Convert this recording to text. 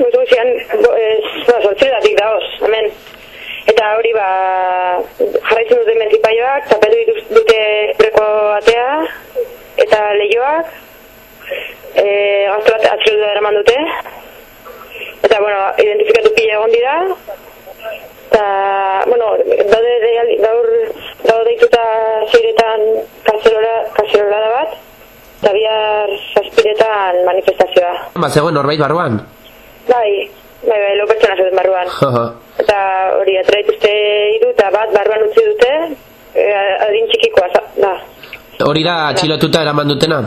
gutxian e, eh, ba, sortzeratik daoz, hemen. Eta hori ba, jarraitzen dute mentipaioak, tapetu dute preko atea, eta lehioak, e, eh, gaztorat atxiluta eraman dute, eta, bueno, identifikatu pila egon dira, eta, bueno, daude, de, daur, daude deituta ziretan kaserora, kaserora da bat, eta bihar saspiretan manifestazioa. Ba, zegoen norbait barruan? Bai, bai, bai, lau pertsona zeuden barruan. Eta hori, atera dituzte hiru eta bat barruan utzi dute, e, adin txikikoa, da. Hori da atxilotuta eraman dutena?